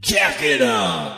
Jack it up!